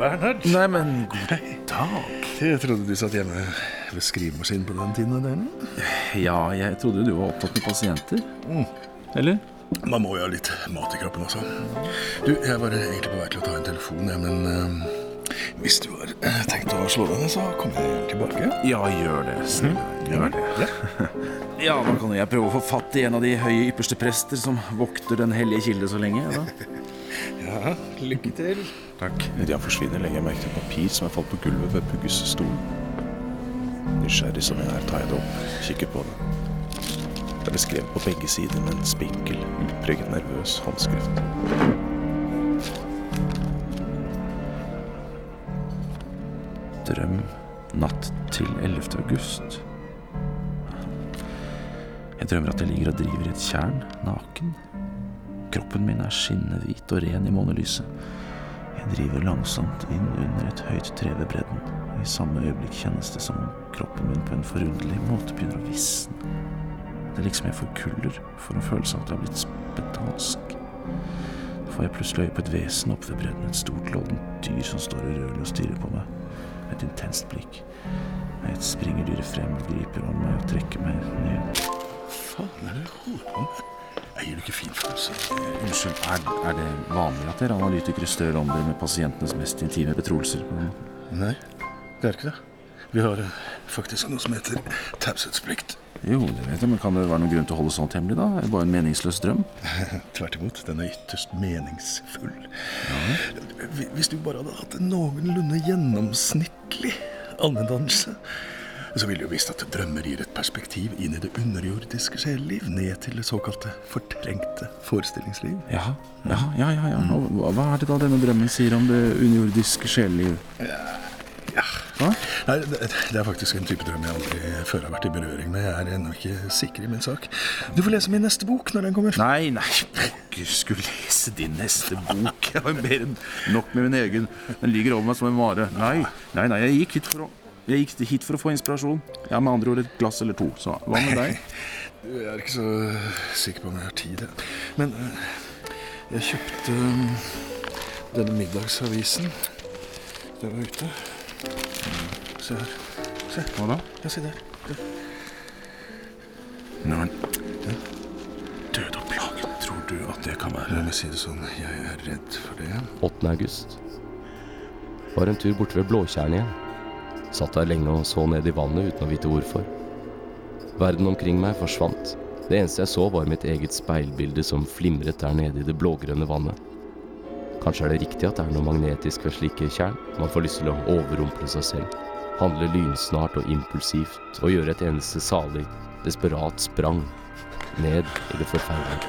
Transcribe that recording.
Bernhard. Nei, men god dag. Jeg trodde du satt hjemme ved skrivemaskinen på den tiden. Der. Ja, jeg trodde du var opptatt med pasienter. Eller? Man må jo ha litt mat i kroppen også. Du, jeg var egentlig på vei til å ta en telefon, jeg, men uh, hvis du har eh, tenkt å slå deg ned, så kommer jeg tilbake. Ja, gjør det. Snill. Gjør det. Ja, da kan jo jeg prøve å få fatt i en av de høye ypperste prester som vokter Den hellige kilde så lenge. Da. Ja, lykke til. Takk. Idet han forsvinner, legger jeg merke til papir som er falt på gulvet ved Pugges stol. Nysgjerrig som jeg er, tar jeg det opp, kikker på det. Det er beskrevet på begge sider med en spinkel, utpreget nervøs håndskrift. Drøm natt til 11. august. Jeg drømmer at jeg ligger og driver i et tjern, naken. Kroppen min er skinnende hvit og ren i månelyset. Jeg driver langsomt inn under et høyt tre ved bredden. I samme øyeblikk kjennes det som om kroppen min på en forunderlig måte begynner å visne. Det er liksom jeg forkuller, for en følelse av at jeg har blitt spedalsk. Da får jeg plutselig øye på et vesen oppe ved bredden, et stort, lodent dyr som står urørlig og stirrer på meg med et intenst blikk. Et springer dyret frem, griper om meg og trekker meg ned. Hva Faen er det du holder på med? Jeg gir du ikke fin følelse. Unnskyld, er, er det vanlig at dere analytikere stør om dere med pasientenes mest intime betroelser? Nei, det er ikke det. Vi har eh, faktisk noe som heter taushetsplikt. Jo, det vet jeg, men kan det være noen grunn til å holde sånt hemmelig, da? Er det bare en meningsløs drøm? Tvert imot, den er ytterst meningsfull. Ja. Hvis du bare hadde hatt en noenlunde gjennomsnittlig allmenndannelse, så ville du jo visst at drømmer gir et perspektiv inn i det underjordiske sjeleliv, ned til det såkalte fortrengte forestillingsliv. Ja, ja, ja. ja, ja. Og hva- er det da denne drømmen sier om det underjordiske sjeleliv? Ja. Hva? Nei, det, det er faktisk en type drøm jeg aldri før har vært i berøring med. Jeg er ennå ikke sikker i min sak. Du får lese min neste bok når den kommer. Nei, nei, pokker skulle lese din neste bok. Jeg har mer enn nok med min egen. Den ligger over meg som en mare. Nei, nei, nei, jeg gikk hit for å jeg gikk hit for å få inspirasjon. Jeg har med andre ord et glass eller to. Så hva med deg? Jeg er ikke så sikker på om jeg har tid. jeg. Men eh, jeg kjøpte eh, denne middagsavisen. Den var ute. Se her. Se. Hva da? Ja, se der. Nei, men Død og plagen. Tror du at det kan La være meg si det sånn, jeg er redd for det. 8. august. Var en tur borte ved Blåtjernet igjen. Satt der lenge og så ned i vannet uten å vite hvorfor. Verden omkring meg forsvant. Det eneste jeg så var mitt eget speilbilde som flimret der nede i det blågrønne vannet. Kanskje er det riktig at det er noe magnetisk ved slike tjern. Man får lyst til å overrumple seg selv. Handle lynsnart og impulsivt og gjøre et eneste salig, desperat sprang ned i det forferdelige.